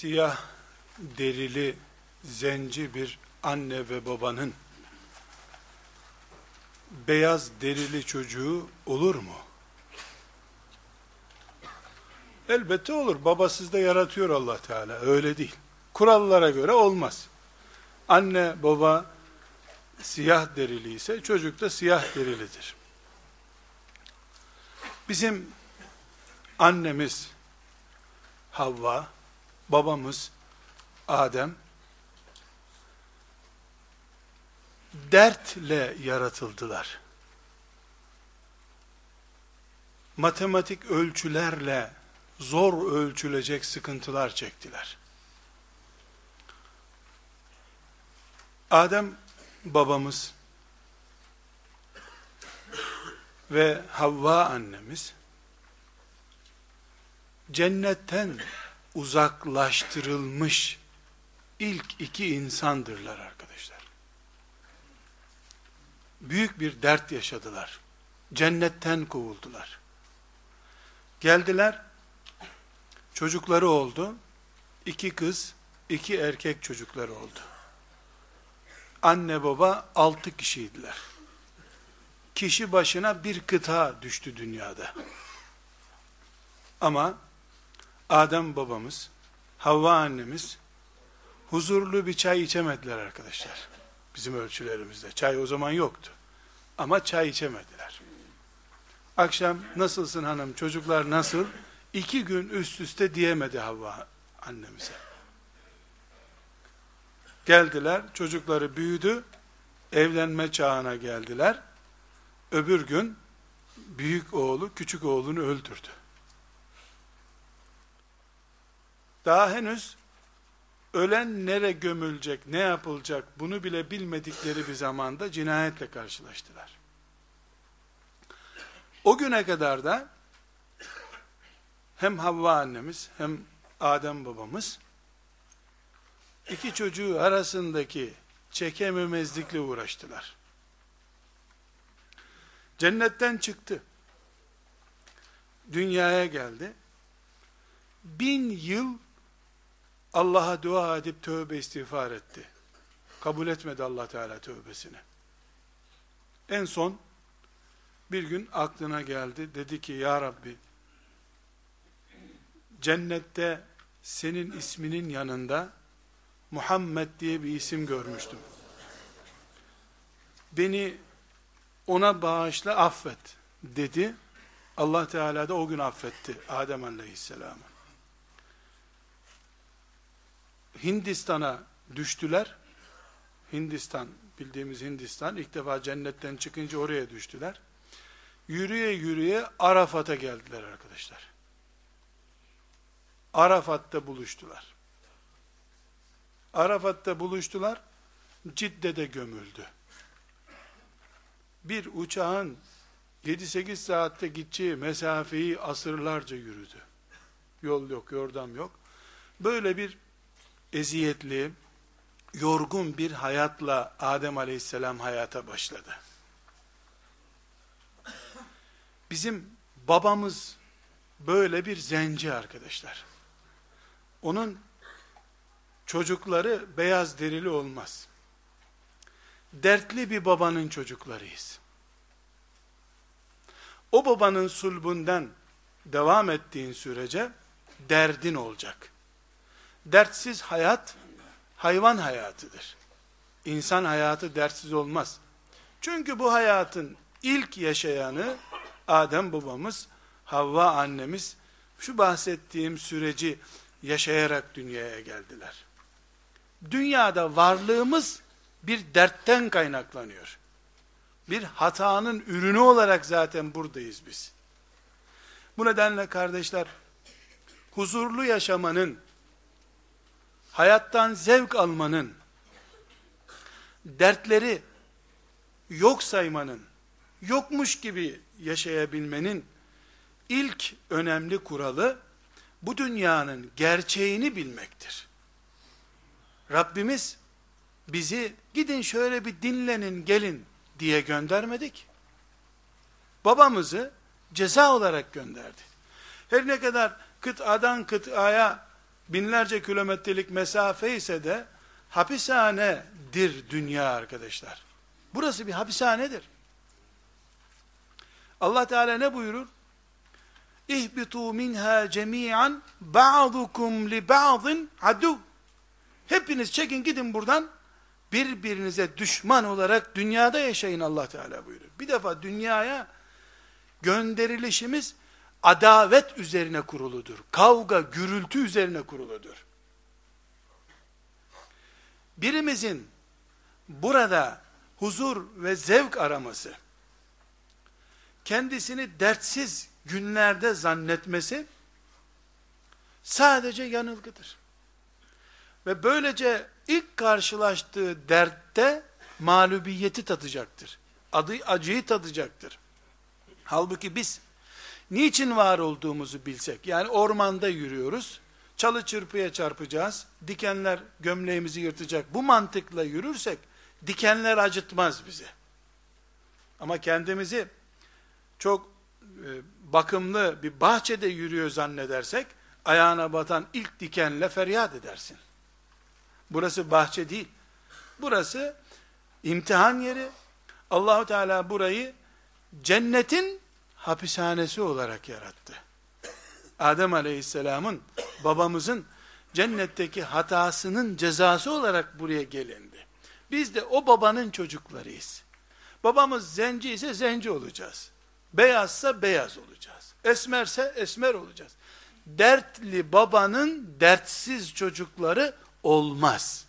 siyah derili zenci bir anne ve babanın beyaz derili çocuğu olur mu? Elbette olur. Babasız da yaratıyor Allah Teala. Öyle değil. Kurallara göre olmaz. Anne, baba siyah derili ise çocuk da siyah derilidir. Bizim annemiz Havva babamız Adem dertle yaratıldılar. Matematik ölçülerle zor ölçülecek sıkıntılar çektiler. Adem babamız ve Havva annemiz cennetten uzaklaştırılmış ilk iki insandırlar arkadaşlar. Büyük bir dert yaşadılar. Cennetten kovuldular. Geldiler, çocukları oldu. İki kız, iki erkek çocukları oldu. Anne baba altı kişiydiler. Kişi başına bir kıta düştü dünyada. Ama Adem babamız, Havva annemiz huzurlu bir çay içemediler arkadaşlar. Bizim ölçülerimizde. Çay o zaman yoktu. Ama çay içemediler. Akşam nasılsın hanım, çocuklar nasıl? İki gün üst üste diyemedi Havva annemize. Geldiler, çocukları büyüdü, evlenme çağına geldiler. Öbür gün büyük oğlu küçük oğlunu öldürdü. Daha henüz ölen nere gömülecek, ne yapılacak bunu bile bilmedikleri bir zamanda cinayetle karşılaştılar. O güne kadar da hem Havva annemiz hem Adem babamız iki çocuğu arasındaki çekememezlikle uğraştılar. Cennetten çıktı. Dünyaya geldi. Bin yıl Allah'a dua edip tövbe istiğfar etti. Kabul etmedi Allah Teala tövbesini. En son bir gün aklına geldi. Dedi ki ya Rabbi cennette senin isminin yanında Muhammed diye bir isim görmüştüm. Beni ona bağışla affet dedi. Allah Teala da o gün affetti Adem Aleyhisselam'ı. Hindistan'a düştüler. Hindistan, bildiğimiz Hindistan, ilk defa cennetten çıkınca oraya düştüler. Yürüye yürüye Arafat'a geldiler arkadaşlar. Arafat'ta buluştular. Arafat'ta buluştular, Cidde'de gömüldü. Bir uçağın 7-8 saatte gideceği mesafeyi asırlarca yürüdü. Yol yok, yordam yok. Böyle bir eziyetli, yorgun bir hayatla Adem aleyhisselam hayata başladı. Bizim babamız böyle bir zenci arkadaşlar. Onun çocukları beyaz derili olmaz. Dertli bir babanın çocuklarıyız. O babanın sulbundan devam ettiğin sürece derdin olacak dertsiz hayat hayvan hayatıdır. İnsan hayatı dertsiz olmaz. Çünkü bu hayatın ilk yaşayanı Adem babamız, Havva annemiz şu bahsettiğim süreci yaşayarak dünyaya geldiler. Dünyada varlığımız bir dertten kaynaklanıyor. Bir hatanın ürünü olarak zaten buradayız biz. Bu nedenle kardeşler, huzurlu yaşamanın, hayattan zevk almanın, dertleri yok saymanın, yokmuş gibi yaşayabilmenin ilk önemli kuralı bu dünyanın gerçeğini bilmektir. Rabbimiz bizi gidin şöyle bir dinlenin gelin diye göndermedik. Babamızı ceza olarak gönderdi. Her ne kadar kıtadan kıtaya binlerce kilometrelik mesafe ise de hapishanedir dünya arkadaşlar. Burası bir hapishanedir. Allah Teala ne buyurur? İhbitu minha cemi'an ba'dukum li ba'din adu. Hepiniz çekin gidin buradan. Birbirinize düşman olarak dünyada yaşayın Allah Teala buyuruyor. Bir defa dünyaya gönderilişimiz adavet üzerine kuruludur. Kavga, gürültü üzerine kuruludur. Birimizin burada huzur ve zevk araması, kendisini dertsiz günlerde zannetmesi, sadece yanılgıdır. Ve böylece ilk karşılaştığı dertte mağlubiyeti tadacaktır. Adı, acıyı tadacaktır. Halbuki biz niçin var olduğumuzu bilsek, yani ormanda yürüyoruz, çalı çırpıya çarpacağız, dikenler gömleğimizi yırtacak, bu mantıkla yürürsek, dikenler acıtmaz bizi. Ama kendimizi çok e, bakımlı bir bahçede yürüyor zannedersek, ayağına batan ilk dikenle feryat edersin. Burası bahçe değil. Burası imtihan yeri. Allahu Teala burayı cennetin hapishanesi olarak yarattı. Adem Aleyhisselam'ın babamızın cennetteki hatasının cezası olarak buraya gelindi. Biz de o babanın çocuklarıyız. Babamız zenci ise zenci olacağız. Beyazsa beyaz olacağız. Esmerse esmer olacağız. Dertli babanın dertsiz çocukları olmaz.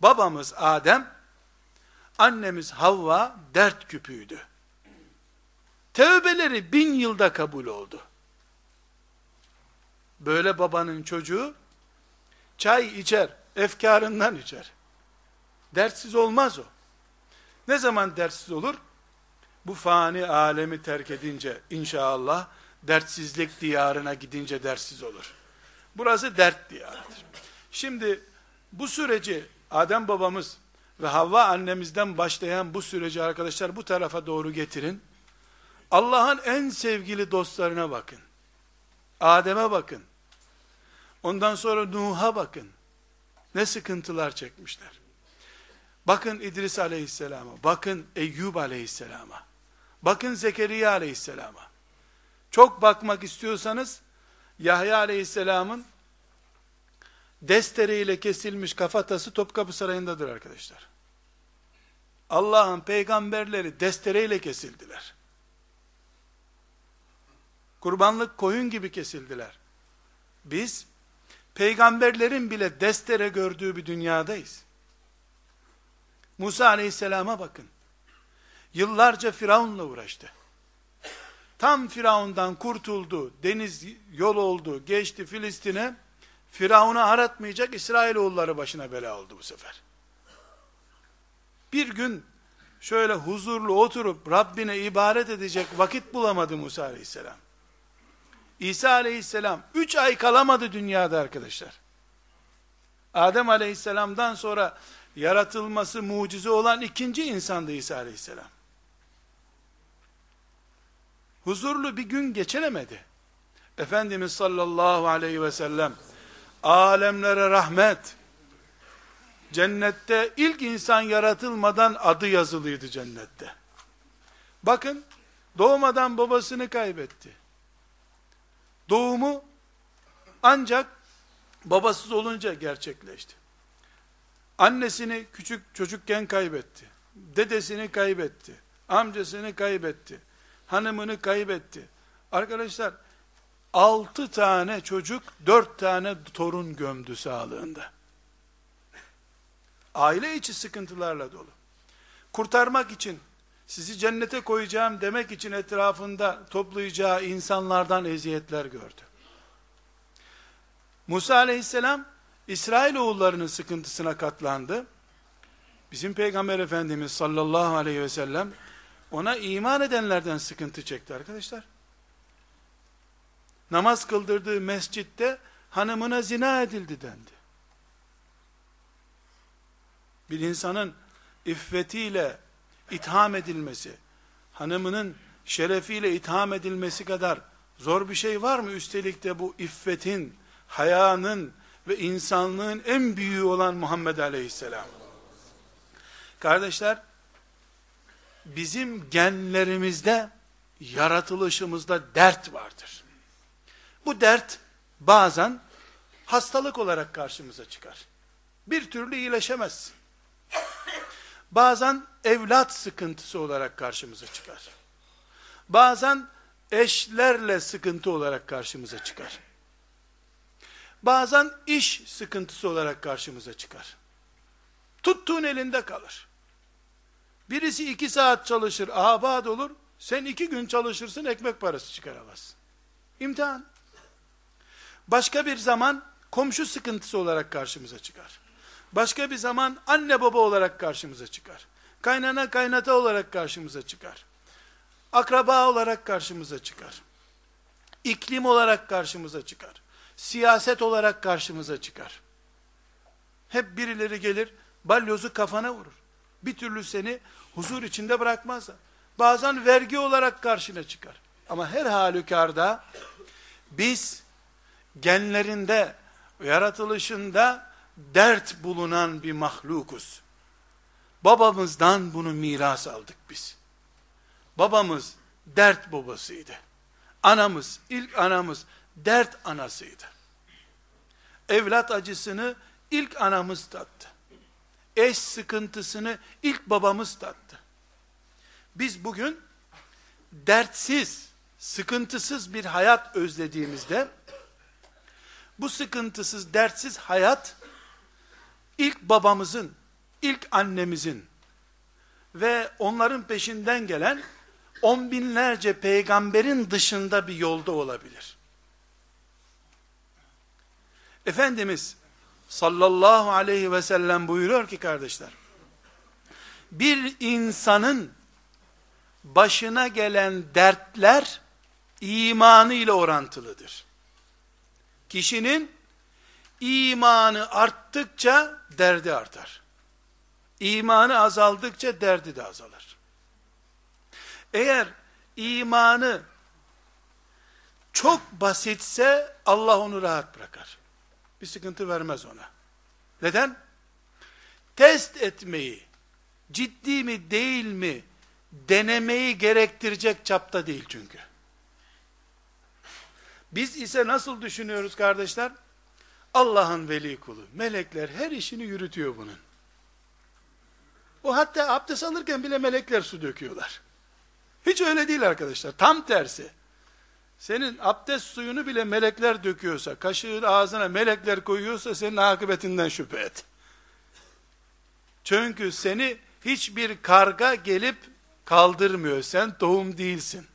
Babamız Adem, annemiz Havva dert küpüydü. Tevbeleri bin yılda kabul oldu. Böyle babanın çocuğu çay içer, efkarından içer. Dertsiz olmaz o. Ne zaman dertsiz olur? Bu fani alemi terk edince inşallah dertsizlik diyarına gidince dertsiz olur. Burası dert diyarıdır. Şimdi bu süreci Adem babamız ve Havva annemizden başlayan bu süreci arkadaşlar bu tarafa doğru getirin. Allah'ın en sevgili dostlarına bakın. Adem'e bakın. Ondan sonra Nuh'a bakın. Ne sıkıntılar çekmişler. Bakın İdris aleyhisselama, bakın Eyyub aleyhisselama, bakın Zekeriya aleyhisselama. Çok bakmak istiyorsanız, Yahya aleyhisselamın destereyle kesilmiş kafatası Topkapı Sarayı'ndadır arkadaşlar. Allah'ın peygamberleri destereyle kesildiler. Kurbanlık koyun gibi kesildiler. Biz peygamberlerin bile destere gördüğü bir dünyadayız. Musa aleyhisselama bakın. Yıllarca Firavun'la uğraştı. Tam Firavun'dan kurtuldu, deniz yol oldu, geçti Filistin'e, Firavun'u aratmayacak İsrailoğulları başına bela oldu bu sefer. Bir gün şöyle huzurlu oturup Rabbine ibaret edecek vakit bulamadı Musa aleyhisselam. İsa aleyhisselam üç ay kalamadı dünyada arkadaşlar. Adem aleyhisselamdan sonra yaratılması mucize olan ikinci insandı İsa aleyhisselam. Huzurlu bir gün geçiremedi. Efendimiz sallallahu aleyhi ve sellem alemlere rahmet, cennette ilk insan yaratılmadan adı yazılıydı cennette. Bakın, doğmadan babasını kaybetti. Doğumu ancak babasız olunca gerçekleşti. Annesini küçük çocukken kaybetti. Dedesini kaybetti. Amcasını kaybetti. Hanımını kaybetti. Arkadaşlar, altı tane çocuk, dört tane torun gömdü sağlığında. Aile içi sıkıntılarla dolu. Kurtarmak için, sizi cennete koyacağım demek için etrafında toplayacağı insanlardan eziyetler gördü. Musa aleyhisselam İsrail oğullarının sıkıntısına katlandı. Bizim Peygamber Efendimiz sallallahu aleyhi ve sellem ona iman edenlerden sıkıntı çekti arkadaşlar. Namaz kıldırdığı mescitte hanımına zina edildi dendi. Bir insanın iffetiyle itham edilmesi, hanımının şerefiyle itham edilmesi kadar zor bir şey var mı? Üstelik de bu iffetin, hayanın ve insanlığın en büyüğü olan Muhammed Aleyhisselam. Kardeşler, bizim genlerimizde, yaratılışımızda dert vardır. Bu dert bazen hastalık olarak karşımıza çıkar. Bir türlü iyileşemezsin. Bazen evlat sıkıntısı olarak karşımıza çıkar. Bazen eşlerle sıkıntı olarak karşımıza çıkar. Bazen iş sıkıntısı olarak karşımıza çıkar. Tuttuğun elinde kalır. Birisi iki saat çalışır, abad olur. Sen iki gün çalışırsın, ekmek parası çıkaramazsın. İmtihan. Başka bir zaman komşu sıkıntısı olarak karşımıza çıkar. Başka bir zaman anne baba olarak karşımıza çıkar. Kaynana kaynata olarak karşımıza çıkar. Akraba olarak karşımıza çıkar. İklim olarak karşımıza çıkar. Siyaset olarak karşımıza çıkar. Hep birileri gelir, balyozu kafana vurur. Bir türlü seni huzur içinde bırakmazlar. Bazen vergi olarak karşına çıkar. Ama her halükarda biz genlerinde, yaratılışında dert bulunan bir mahlukuz. Babamızdan bunu miras aldık biz. Babamız dert babasıydı. Anamız, ilk anamız dert anasıydı. Evlat acısını ilk anamız tattı. Eş sıkıntısını ilk babamız tattı. Biz bugün dertsiz, sıkıntısız bir hayat özlediğimizde bu sıkıntısız, dertsiz hayat ilk babamızın, ilk annemizin ve onların peşinden gelen on binlerce peygamberin dışında bir yolda olabilir. Efendimiz sallallahu aleyhi ve sellem buyuruyor ki kardeşler, bir insanın başına gelen dertler imanı ile orantılıdır. Kişinin imanı arttıkça derdi artar. İmanı azaldıkça derdi de azalır. Eğer imanı çok basitse Allah onu rahat bırakar. Bir sıkıntı vermez ona. Neden? Test etmeyi, ciddi mi değil mi denemeyi gerektirecek çapta değil çünkü. Biz ise nasıl düşünüyoruz kardeşler? Allah'ın veli kulu. Melekler her işini yürütüyor bunun. O hatta abdest alırken bile melekler su döküyorlar. Hiç öyle değil arkadaşlar. Tam tersi. Senin abdest suyunu bile melekler döküyorsa, kaşığın ağzına melekler koyuyorsa senin akıbetinden şüphe et. Çünkü seni hiçbir karga gelip kaldırmıyor. Sen tohum değilsin.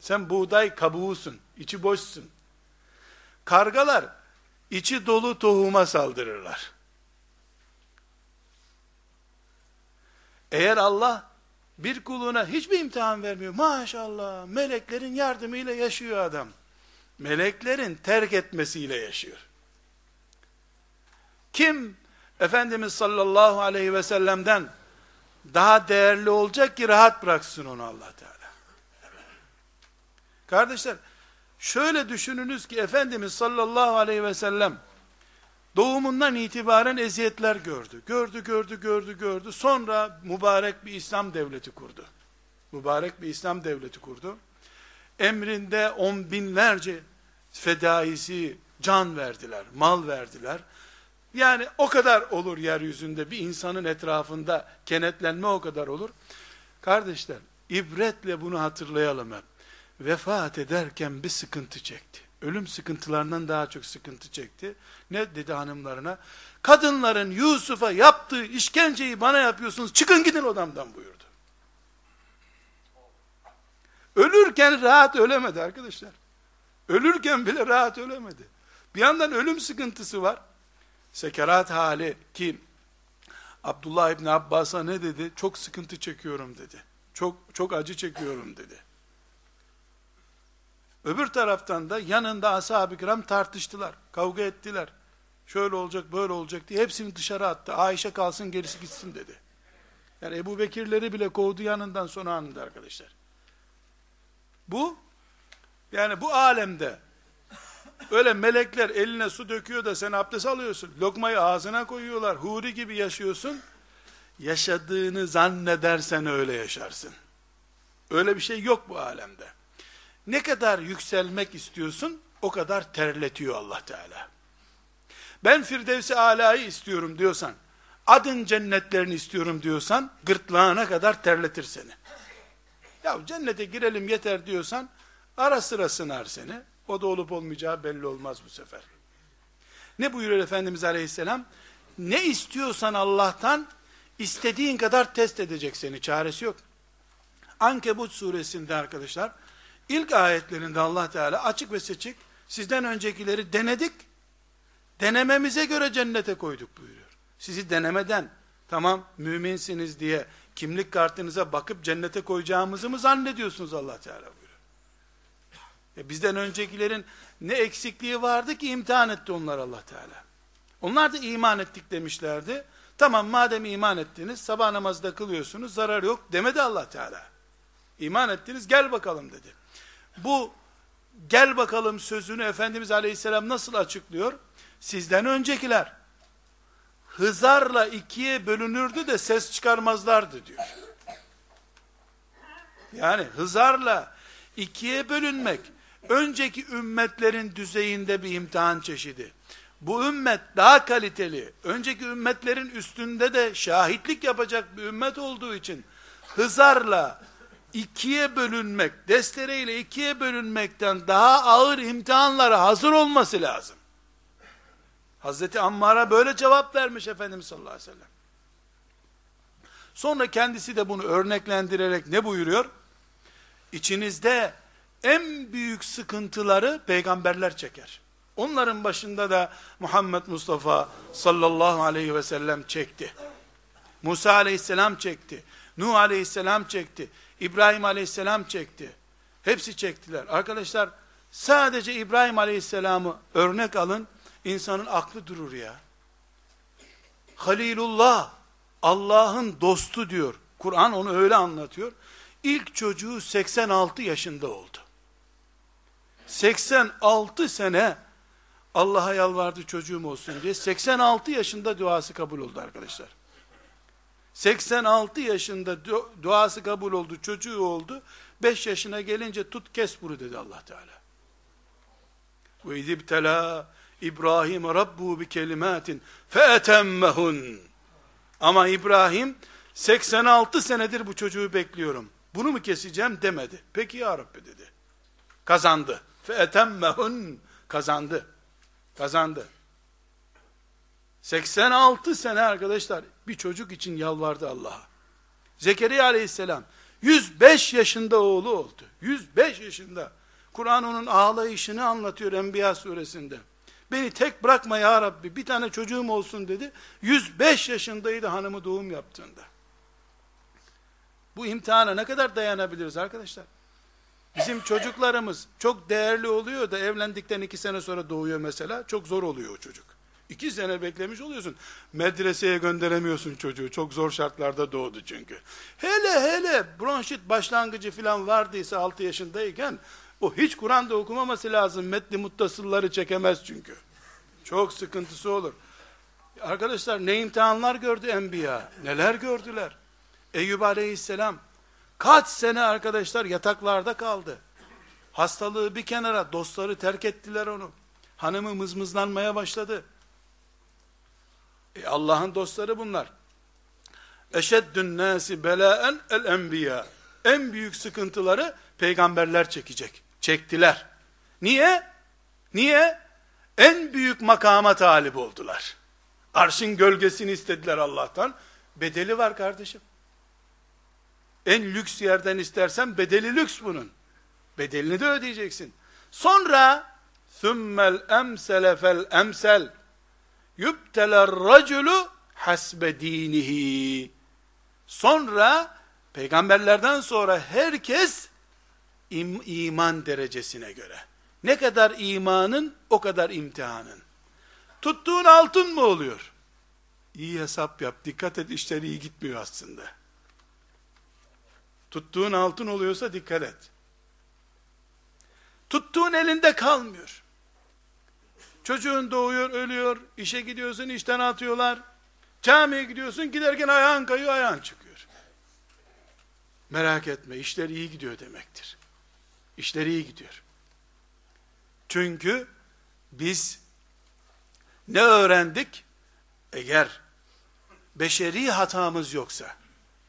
Sen buğday kabuğusun. içi boşsun. Kargalar içi dolu tohuma saldırırlar. Eğer Allah bir kuluna hiçbir imtihan vermiyor. Maşallah meleklerin yardımıyla yaşıyor adam. Meleklerin terk etmesiyle yaşıyor. Kim Efendimiz sallallahu aleyhi ve sellem'den daha değerli olacak ki rahat bıraksın onu Allah Teala. Kardeşler, şöyle düşününüz ki Efendimiz sallallahu aleyhi ve sellem doğumundan itibaren eziyetler gördü. Gördü, gördü, gördü, gördü. Sonra mübarek bir İslam devleti kurdu. Mübarek bir İslam devleti kurdu. Emrinde on binlerce fedaisi can verdiler, mal verdiler. Yani o kadar olur yeryüzünde bir insanın etrafında kenetlenme o kadar olur. Kardeşler, ibretle bunu hatırlayalım hep vefat ederken bir sıkıntı çekti. Ölüm sıkıntılarından daha çok sıkıntı çekti. Ne dedi hanımlarına? Kadınların Yusuf'a yaptığı işkenceyi bana yapıyorsunuz. Çıkın gidin odamdan buyurdu. Ölürken rahat ölemedi arkadaşlar. Ölürken bile rahat ölemedi. Bir yandan ölüm sıkıntısı var. Sekerat hali ki Abdullah İbni Abbas'a ne dedi? Çok sıkıntı çekiyorum dedi. Çok çok acı çekiyorum dedi. Öbür taraftan da yanında ashab-ı kiram tartıştılar, kavga ettiler. Şöyle olacak, böyle olacak diye hepsini dışarı attı. Ayşe kalsın, gerisi gitsin dedi. Yani Ebu Bekirleri bile kovdu yanından sonra anında arkadaşlar. Bu, yani bu alemde, öyle melekler eline su döküyor da sen abdest alıyorsun. Lokmayı ağzına koyuyorlar, huri gibi yaşıyorsun. Yaşadığını zannedersen öyle yaşarsın. Öyle bir şey yok bu alemde. Ne kadar yükselmek istiyorsun, o kadar terletiyor Allah Teala. Ben Firdevs-i Ala'yı istiyorum diyorsan, adın cennetlerini istiyorum diyorsan, gırtlağına kadar terletir seni. Ya cennete girelim yeter diyorsan, ara sıra sınar seni. O da olup olmayacağı belli olmaz bu sefer. Ne buyuruyor Efendimiz Aleyhisselam? Ne istiyorsan Allah'tan, istediğin kadar test edecek seni, çaresi yok. Ankebut suresinde arkadaşlar, ilk ayetlerinde Allah Teala açık ve seçik, sizden öncekileri denedik, denememize göre cennete koyduk buyuruyor. Sizi denemeden, tamam müminsiniz diye kimlik kartınıza bakıp cennete koyacağımızı mı zannediyorsunuz Allah Teala buyuruyor. E bizden öncekilerin ne eksikliği vardı ki imtihan etti onlar Allah Teala. Onlar da iman ettik demişlerdi. Tamam madem iman ettiniz, sabah namazda kılıyorsunuz, zarar yok demedi Allah Teala. İman ettiniz, gel bakalım dedi. Bu gel bakalım sözünü Efendimiz Aleyhisselam nasıl açıklıyor? Sizden öncekiler hızarla ikiye bölünürdü de ses çıkarmazlardı diyor. Yani hızarla ikiye bölünmek önceki ümmetlerin düzeyinde bir imtihan çeşidi. Bu ümmet daha kaliteli, önceki ümmetlerin üstünde de şahitlik yapacak bir ümmet olduğu için hızarla ikiye bölünmek, destereyle ikiye bölünmekten daha ağır imtihanlara hazır olması lazım. Hazreti Ammar'a böyle cevap vermiş Efendimiz sallallahu aleyhi ve sellem. Sonra kendisi de bunu örneklendirerek ne buyuruyor? İçinizde en büyük sıkıntıları peygamberler çeker. Onların başında da Muhammed Mustafa sallallahu aleyhi ve sellem çekti. Musa aleyhisselam çekti. Nuh aleyhisselam çekti. İbrahim aleyhisselam çekti. Hepsi çektiler. Arkadaşlar sadece İbrahim aleyhisselamı örnek alın. insanın aklı durur ya. Halilullah Allah'ın dostu diyor. Kur'an onu öyle anlatıyor. İlk çocuğu 86 yaşında oldu. 86 sene Allah'a yalvardı çocuğum olsun diye. 86 yaşında duası kabul oldu arkadaşlar. 86 yaşında duası kabul oldu, çocuğu oldu. 5 yaşına gelince tut kes bunu dedi Allah Teala. Ve izibtela İbrahim Rabbu bi kelimatin feetemmehun. Ama İbrahim 86 senedir bu çocuğu bekliyorum. Bunu mu keseceğim demedi. Peki ya Rabbi dedi. Kazandı. Feetemmehun kazandı. Kazandı. 86 sene arkadaşlar bir çocuk için yalvardı Allah'a. Zekeriya aleyhisselam 105 yaşında oğlu oldu. 105 yaşında. Kur'an onun ağlayışını anlatıyor Enbiya suresinde. Beni tek bırakma ya Rabbi bir tane çocuğum olsun dedi. 105 yaşındaydı hanımı doğum yaptığında. Bu imtihana ne kadar dayanabiliriz arkadaşlar? Bizim çocuklarımız çok değerli oluyor da evlendikten iki sene sonra doğuyor mesela. Çok zor oluyor o çocuk. İki sene beklemiş oluyorsun. Medreseye gönderemiyorsun çocuğu. Çok zor şartlarda doğdu çünkü. Hele hele bronşit başlangıcı falan vardıysa 6 yaşındayken o hiç Kur'an'da okumaması lazım. Metni muttasılları çekemez çünkü. Çok sıkıntısı olur. Arkadaşlar ne imtihanlar gördü enbiya. Neler gördüler. Eyüp aleyhisselam kaç sene arkadaşlar yataklarda kaldı. Hastalığı bir kenara dostları terk ettiler onu. Hanımı mızmızlanmaya başladı. E Allah'ın dostları bunlar. Eşeddün nâsi belâen el enbiya. En büyük sıkıntıları peygamberler çekecek. Çektiler. Niye? Niye? En büyük makama talip oldular. Arşın gölgesini istediler Allah'tan. Bedeli var kardeşim. En lüks yerden istersen bedeli lüks bunun. Bedelini de ödeyeceksin. Sonra emsele fel emsel. Yübteler raculu hasbe dinihi. Sonra peygamberlerden sonra herkes im, iman derecesine göre. Ne kadar imanın o kadar imtihanın. Tuttuğun altın mı oluyor? İyi hesap yap. Dikkat et işleri iyi gitmiyor aslında. Tuttuğun altın oluyorsa dikkat et. Tuttuğun elinde kalmıyor. Çocuğun doğuyor, ölüyor, işe gidiyorsun, işten atıyorlar. Camiye gidiyorsun, giderken ayağın kayıyor, ayağın çıkıyor. Merak etme, işler iyi gidiyor demektir. İşler iyi gidiyor. Çünkü biz ne öğrendik? Eğer beşeri hatamız yoksa,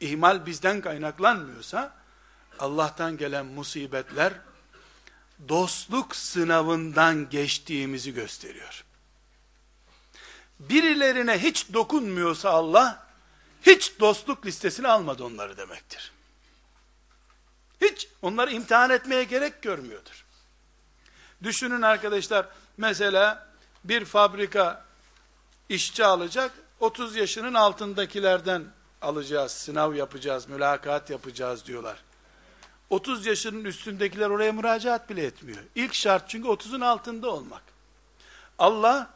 ihmal bizden kaynaklanmıyorsa, Allah'tan gelen musibetler, dostluk sınavından geçtiğimizi gösteriyor. Birilerine hiç dokunmuyorsa Allah, hiç dostluk listesine almadı onları demektir. Hiç onları imtihan etmeye gerek görmüyordur. Düşünün arkadaşlar, mesela bir fabrika işçi alacak, 30 yaşının altındakilerden alacağız, sınav yapacağız, mülakat yapacağız diyorlar. 30 yaşının üstündekiler oraya müracaat bile etmiyor. İlk şart çünkü 30'un altında olmak. Allah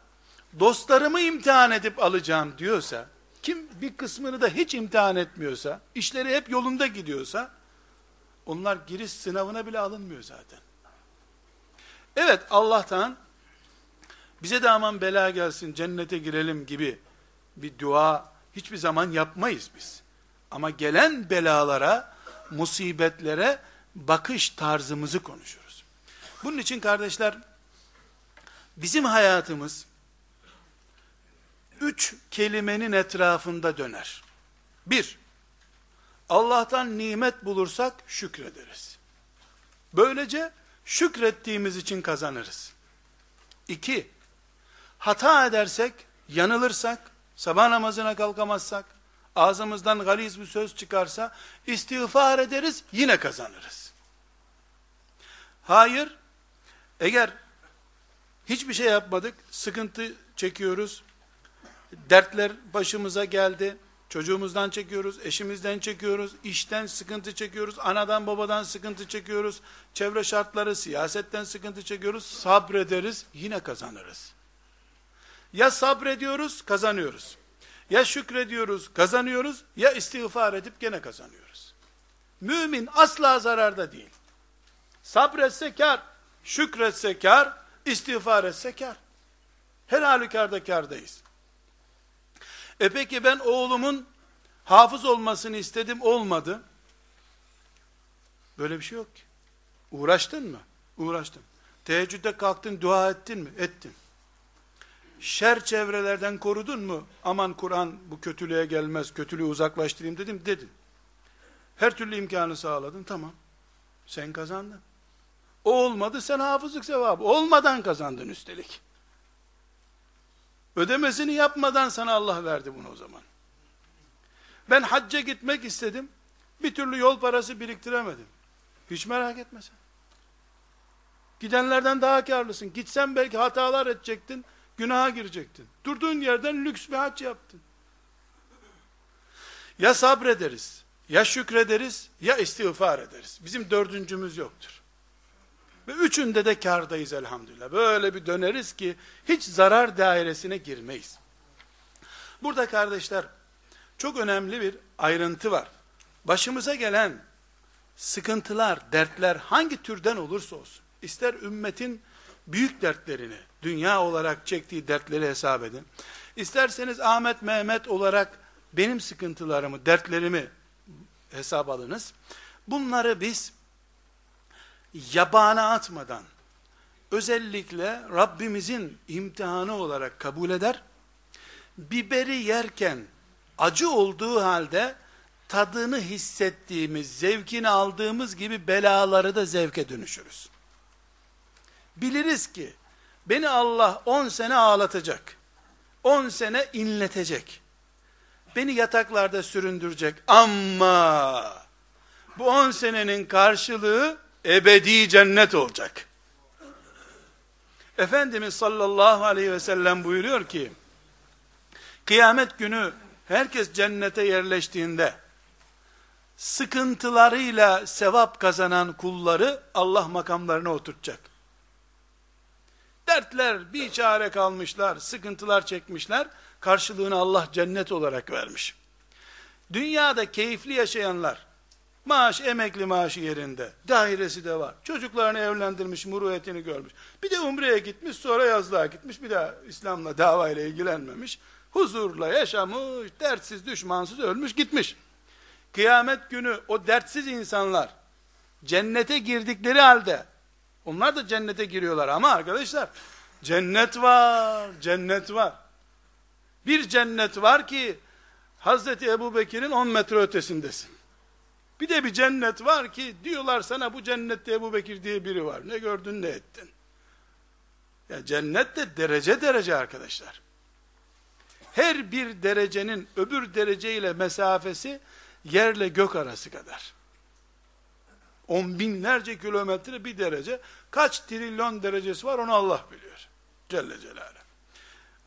dostlarımı imtihan edip alacağım diyorsa, kim bir kısmını da hiç imtihan etmiyorsa, işleri hep yolunda gidiyorsa, onlar giriş sınavına bile alınmıyor zaten. Evet Allah'tan bize de aman bela gelsin, cennete girelim gibi bir dua hiçbir zaman yapmayız biz. Ama gelen belalara, musibetlere bakış tarzımızı konuşuruz. Bunun için kardeşler, bizim hayatımız, üç kelimenin etrafında döner. Bir, Allah'tan nimet bulursak şükrederiz. Böylece şükrettiğimiz için kazanırız. İki, hata edersek, yanılırsak, sabah namazına kalkamazsak, ağzımızdan galiz bir söz çıkarsa, istiğfar ederiz, yine kazanırız. Hayır, eğer hiçbir şey yapmadık, sıkıntı çekiyoruz, dertler başımıza geldi, çocuğumuzdan çekiyoruz, eşimizden çekiyoruz, işten sıkıntı çekiyoruz, anadan babadan sıkıntı çekiyoruz, çevre şartları, siyasetten sıkıntı çekiyoruz, sabrederiz, yine kazanırız. Ya sabrediyoruz, kazanıyoruz. Ya şükrediyoruz, kazanıyoruz, ya istiğfar edip gene kazanıyoruz. Mümin asla zararda değil. Sabretse kar, şükretse kar, istiğfar etse kar. Her halükarda kardayız. E peki ben oğlumun hafız olmasını istedim, olmadı. Böyle bir şey yok ki. Uğraştın mı? Uğraştım. Teheccüde kalktın, dua ettin mi? Ettin. Şer çevrelerden korudun mu? Aman Kur'an bu kötülüğe gelmez, kötülüğü uzaklaştırayım dedim, dedin. Her türlü imkanı sağladın, tamam. Sen kazandın. O olmadı, sen hafızlık sevabı. Olmadan kazandın üstelik. Ödemesini yapmadan sana Allah verdi bunu o zaman. Ben hacca gitmek istedim. Bir türlü yol parası biriktiremedim. Hiç merak etme sen. Gidenlerden daha karlısın. Gitsen belki hatalar edecektin, günaha girecektin. Durduğun yerden lüks bir hac yaptın. Ya sabrederiz, ya şükrederiz, ya istiğfar ederiz. Bizim dördüncümüz yoktur. Ve üçünde de kardayız elhamdülillah. Böyle bir döneriz ki hiç zarar dairesine girmeyiz. Burada kardeşler çok önemli bir ayrıntı var. Başımıza gelen sıkıntılar, dertler hangi türden olursa olsun, ister ümmetin büyük dertlerini, dünya olarak çektiği dertleri hesap edin. İsterseniz Ahmet Mehmet olarak benim sıkıntılarımı, dertlerimi hesap alınız. Bunları biz yabana atmadan, özellikle Rabbimizin imtihanı olarak kabul eder, biberi yerken, acı olduğu halde, tadını hissettiğimiz, zevkini aldığımız gibi belaları da zevke dönüşürüz. Biliriz ki, beni Allah 10 sene ağlatacak, 10 sene inletecek, beni yataklarda süründürecek ama, bu 10 senenin karşılığı, ebedi cennet olacak. Efendimiz sallallahu aleyhi ve sellem buyuruyor ki, kıyamet günü herkes cennete yerleştiğinde, sıkıntılarıyla sevap kazanan kulları Allah makamlarına oturtacak. Dertler bir çare kalmışlar, sıkıntılar çekmişler, karşılığını Allah cennet olarak vermiş. Dünyada keyifli yaşayanlar, maaş emekli maaşı yerinde, dairesi de var, çocuklarını evlendirmiş, muruyetini görmüş, bir de umreye gitmiş, sonra yazlığa gitmiş, bir daha İslam'la davayla ilgilenmemiş, huzurla yaşamış, dertsiz, düşmansız ölmüş, gitmiş. Kıyamet günü o dertsiz insanlar, cennete girdikleri halde, onlar da cennete giriyorlar ama arkadaşlar, cennet var, cennet var. Bir cennet var ki, Hazreti Ebu Bekir'in 10 metre ötesindesin. Bir de bir cennet var ki, diyorlar sana bu cennette Ebu Bekir diye biri var. Ne gördün ne ettin. Ya cennet de derece derece arkadaşlar. Her bir derecenin öbür dereceyle mesafesi, yerle gök arası kadar. On binlerce kilometre bir derece, kaç trilyon derecesi var onu Allah biliyor. Celle Celaluhu.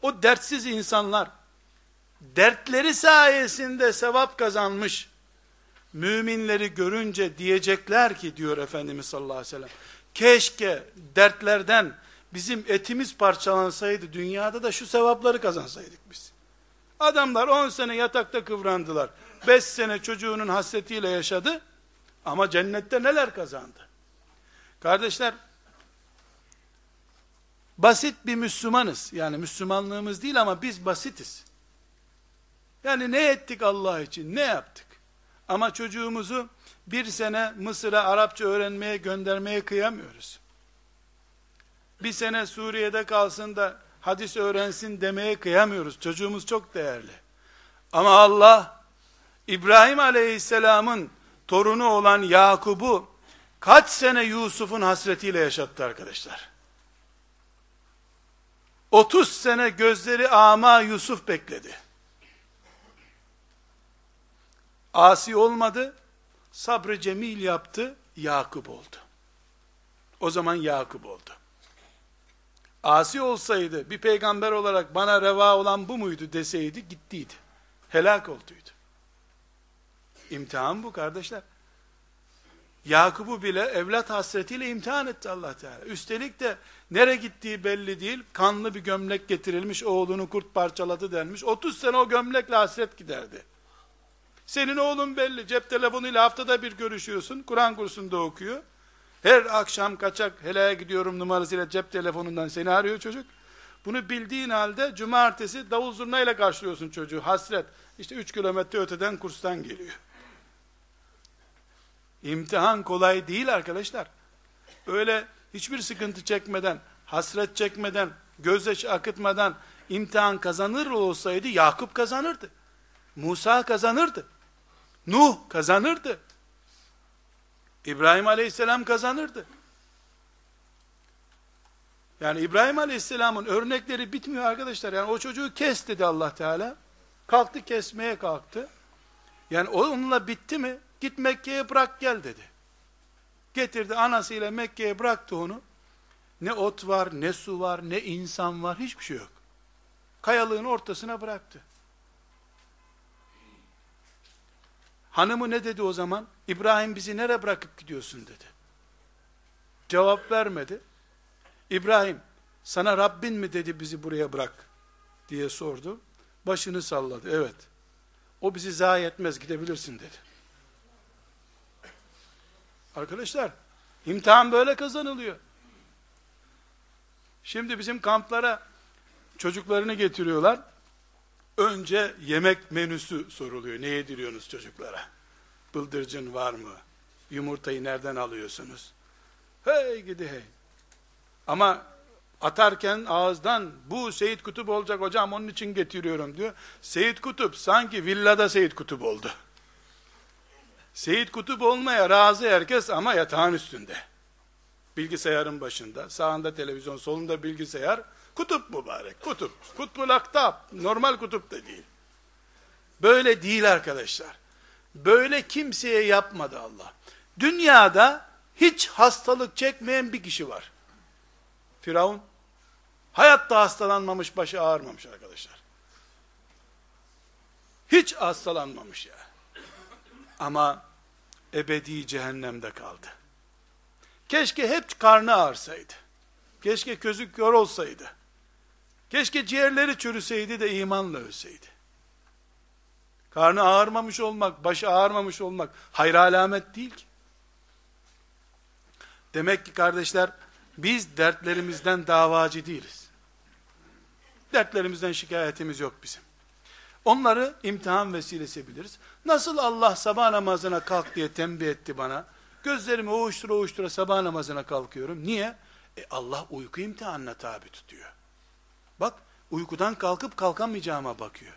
O dertsiz insanlar, dertleri sayesinde sevap kazanmış, müminleri görünce diyecekler ki diyor Efendimiz sallallahu aleyhi ve sellem, keşke dertlerden bizim etimiz parçalansaydı dünyada da şu sevapları kazansaydık biz. Adamlar 10 sene yatakta kıvrandılar. 5 sene çocuğunun hasretiyle yaşadı. Ama cennette neler kazandı? Kardeşler, basit bir Müslümanız. Yani Müslümanlığımız değil ama biz basitiz. Yani ne ettik Allah için, ne yaptık? Ama çocuğumuzu bir sene Mısır'a Arapça öğrenmeye göndermeye kıyamıyoruz. Bir sene Suriye'de kalsın da hadis öğrensin demeye kıyamıyoruz. Çocuğumuz çok değerli. Ama Allah İbrahim Aleyhisselam'ın torunu olan Yakub'u kaç sene Yusuf'un hasretiyle yaşattı arkadaşlar. 30 sene gözleri ama Yusuf bekledi. Asi olmadı, sabrı cemil yaptı, Yakup oldu. O zaman Yakup oldu. Asi olsaydı, bir peygamber olarak bana reva olan bu muydu deseydi, gittiydi. Helak olduydu. İmtihan bu kardeşler. Yakup'u bile evlat hasretiyle imtihan etti Allah Teala. Üstelik de nere gittiği belli değil. Kanlı bir gömlek getirilmiş, oğlunu kurt parçaladı denmiş. 30 sene o gömlekle hasret giderdi. Senin oğlun belli. Cep telefonuyla haftada bir görüşüyorsun. Kur'an kursunda okuyor. Her akşam kaçak helaya gidiyorum numarasıyla cep telefonundan seni arıyor çocuk. Bunu bildiğin halde cumartesi davul zurnayla karşılıyorsun çocuğu. Hasret. İşte 3 kilometre öteden kurstan geliyor. İmtihan kolay değil arkadaşlar. Öyle hiçbir sıkıntı çekmeden, hasret çekmeden, gözyaşı akıtmadan imtihan kazanır olsaydı Yakup kazanırdı. Musa kazanırdı. Nuh kazanırdı. İbrahim Aleyhisselam kazanırdı. Yani İbrahim Aleyhisselam'ın örnekleri bitmiyor arkadaşlar. Yani o çocuğu kes dedi Allah Teala. Kalktı kesmeye kalktı. Yani onunla bitti mi? Git Mekke'ye bırak gel dedi. Getirdi anasıyla Mekke'ye bıraktı onu. Ne ot var, ne su var, ne insan var, hiçbir şey yok. Kayalığın ortasına bıraktı. Hanımı ne dedi o zaman? İbrahim bizi nereye bırakıp gidiyorsun dedi. Cevap vermedi. İbrahim sana Rabbin mi dedi bizi buraya bırak diye sordu. Başını salladı. Evet. O bizi zayi etmez gidebilirsin dedi. Arkadaşlar, imtihan böyle kazanılıyor. Şimdi bizim kamplara çocuklarını getiriyorlar. Önce yemek menüsü soruluyor. Ne yediriyorsunuz çocuklara? Bıldırcın var mı? Yumurtayı nereden alıyorsunuz? Hey gidi hey. Ama atarken ağızdan bu Seyit Kutup olacak hocam onun için getiriyorum diyor. Seyit Kutup sanki villada Seyit Kutup oldu. Seyit kutup olmaya razı herkes ama yatağın üstünde. Bilgisayarın başında, sağında televizyon, solunda bilgisayar, kutup mübarek, kutup. Kutbul aktap, normal kutup da değil. Böyle değil arkadaşlar. Böyle kimseye yapmadı Allah. Dünyada hiç hastalık çekmeyen bir kişi var. Firavun. Hayatta hastalanmamış, başı ağırmamış arkadaşlar. Hiç hastalanmamış ya. Ama ebedi cehennemde kaldı. Keşke hep karnı ağırsaydı. Keşke gözü kör olsaydı. Keşke ciğerleri çürüseydi de imanla ölseydi. Karnı ağırmamış olmak, başı ağırmamış olmak hayır alamet değil ki. Demek ki kardeşler biz dertlerimizden davacı değiliz. Dertlerimizden şikayetimiz yok bizim. Onları imtihan vesilesi biliriz. Nasıl Allah sabah namazına kalk diye tembih etti bana. Gözlerimi ovuştura ovuştura sabah namazına kalkıyorum. Niye? E Allah uyku imtihanına tabi tutuyor. Bak uykudan kalkıp kalkamayacağıma bakıyor.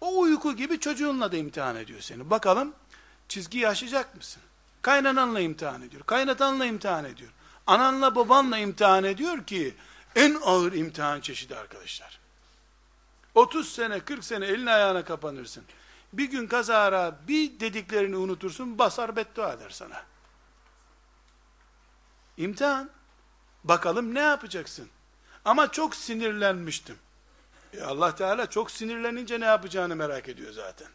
O uyku gibi çocuğunla da imtihan ediyor seni. Bakalım çizgi yaşayacak mısın? Kaynananla imtihan ediyor. Kaynatanla imtihan ediyor. Ananla babanla imtihan ediyor ki en ağır imtihan çeşidi arkadaşlar. 30 sene 40 sene elin ayağına kapanırsın. Bir gün kazara bir dediklerini unutursun basar beddua eder sana. İmtihan. Bakalım ne yapacaksın? Ama çok sinirlenmiştim. E Allah Teala çok sinirlenince ne yapacağını merak ediyor zaten.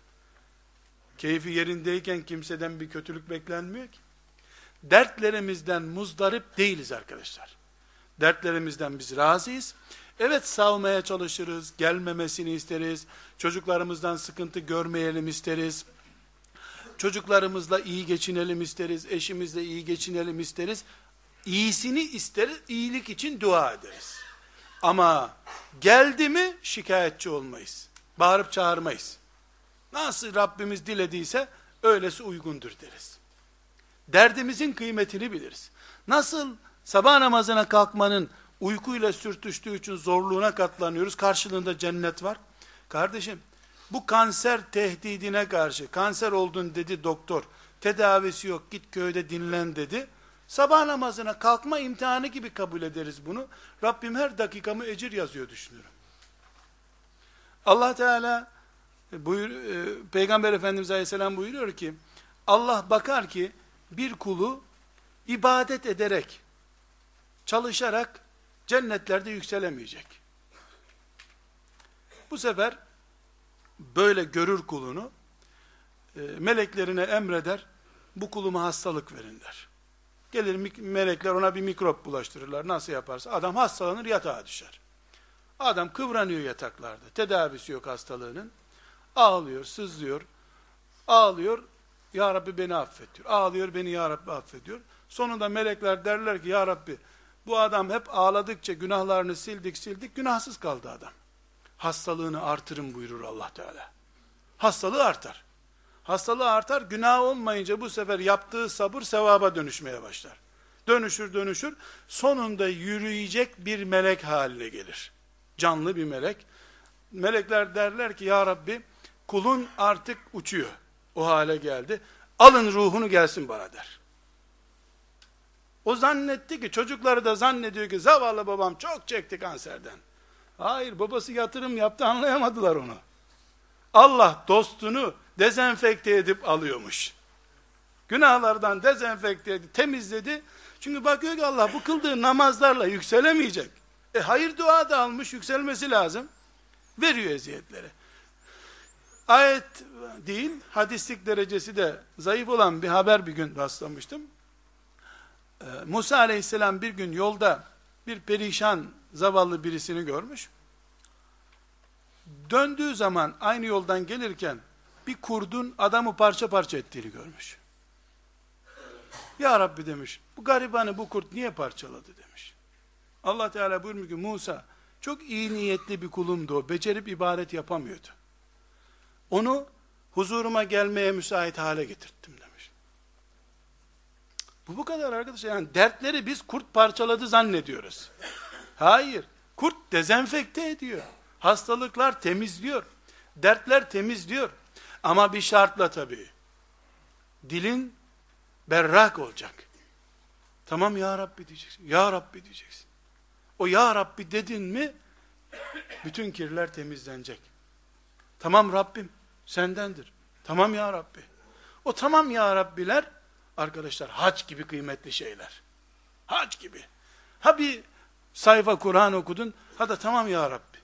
Keyfi yerindeyken kimseden bir kötülük beklenmiyor ki. Dertlerimizden muzdarip değiliz arkadaşlar. Dertlerimizden biz razıyız. Evet savmaya çalışırız, gelmemesini isteriz, çocuklarımızdan sıkıntı görmeyelim isteriz, çocuklarımızla iyi geçinelim isteriz, eşimizle iyi geçinelim isteriz, iyisini isteriz, iyilik için dua ederiz. Ama geldi mi şikayetçi olmayız, bağırıp çağırmayız. Nasıl Rabbimiz dilediyse öylesi uygundur deriz. Derdimizin kıymetini biliriz. Nasıl sabah namazına kalkmanın uykuyla sürtüştüğü için zorluğuna katlanıyoruz. Karşılığında cennet var. Kardeşim bu kanser tehdidine karşı kanser oldun dedi doktor. Tedavisi yok git köyde dinlen dedi. Sabah namazına kalkma imtihanı gibi kabul ederiz bunu. Rabbim her dakikamı ecir yazıyor düşünüyorum. Allah Teala buyur, e, Peygamber Efendimiz Aleyhisselam buyuruyor ki Allah bakar ki bir kulu ibadet ederek çalışarak cennetlerde yükselemeyecek. Bu sefer böyle görür kulunu, e, meleklerine emreder, bu kuluma hastalık verin der. Gelir melekler ona bir mikrop bulaştırırlar, nasıl yaparsa, adam hastalanır yatağa düşer. Adam kıvranıyor yataklarda, tedavisi yok hastalığının, ağlıyor, sızlıyor, ağlıyor, Ya Rabbi beni affet diyor, ağlıyor, beni Ya Rabbi affet diyor. Sonunda melekler derler ki, Ya Rabbi, bu adam hep ağladıkça günahlarını sildik sildik günahsız kaldı adam. Hastalığını artırın buyurur Allah Teala. Hastalığı artar. Hastalığı artar günah olmayınca bu sefer yaptığı sabır sevaba dönüşmeye başlar. Dönüşür dönüşür sonunda yürüyecek bir melek haline gelir. Canlı bir melek. Melekler derler ki ya Rabbi kulun artık uçuyor. O hale geldi. Alın ruhunu gelsin bana der. O zannetti ki çocukları da zannediyor ki zavallı babam çok çekti kanserden. Hayır babası yatırım yaptı anlayamadılar onu. Allah dostunu dezenfekte edip alıyormuş. Günahlardan dezenfekte edip temizledi. Çünkü bakıyor ki Allah bu kıldığı namazlarla yükselemeyecek. E hayır dua da almış yükselmesi lazım. Veriyor eziyetleri. Ayet değil, hadislik derecesi de zayıf olan bir haber bir gün rastlamıştım. Ee, Musa aleyhisselam bir gün yolda bir perişan zavallı birisini görmüş. Döndüğü zaman aynı yoldan gelirken bir kurdun adamı parça parça ettiğini görmüş. Ya Rabbi demiş, bu garibanı bu kurt niye parçaladı demiş. Allah Teala buyurmuş ki Musa, çok iyi niyetli bir kulumdu o, becerip ibadet yapamıyordu. Onu huzuruma gelmeye müsait hale getirttim. Bu bu kadar arkadaşlar. Yani dertleri biz kurt parçaladı zannediyoruz. Hayır. Kurt dezenfekte ediyor. Hastalıklar temizliyor. Dertler temizliyor. Ama bir şartla tabii. Dilin berrak olacak. Tamam ya Rabbi diyeceksin. Ya Rabbi diyeceksin. O ya Rabbi dedin mi bütün kirler temizlenecek. Tamam Rabbim sendendir. Tamam ya Rabbi. O tamam ya Rabbiler Arkadaşlar hac gibi kıymetli şeyler. Hac gibi. Ha bir sayfa Kur'an okudun, Hadi tamam ya Rabbi.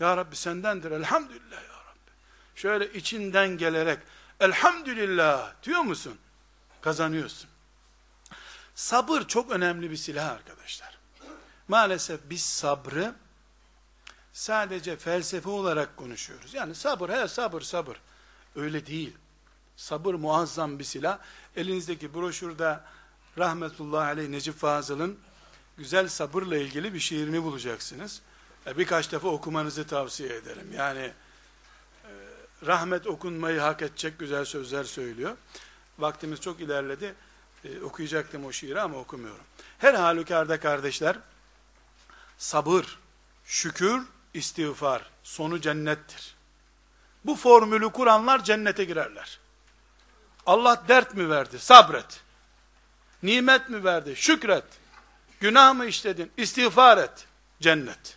Ya Rabbi sendendir. Elhamdülillah ya Rabbi. Şöyle içinden gelerek elhamdülillah diyor musun? Kazanıyorsun. Sabır çok önemli bir silah arkadaşlar. Maalesef biz sabrı sadece felsefe olarak konuşuyoruz. Yani sabır, he sabır, sabır. Öyle değil. Sabır muazzam bir silah. Elinizdeki broşürde rahmetullahi aleyh Necip Fazıl'ın güzel sabırla ilgili bir şiirini bulacaksınız. E, birkaç defa okumanızı tavsiye ederim. Yani e, rahmet okunmayı hak edecek güzel sözler söylüyor. Vaktimiz çok ilerledi. E, okuyacaktım o şiiri ama okumuyorum. Her halükarda kardeşler, sabır, şükür, istiğfar, sonu cennettir. Bu formülü kuranlar cennete girerler. Allah dert mi verdi? Sabret. Nimet mi verdi? Şükret. Günah mı işledin? İstiğfar et. Cennet.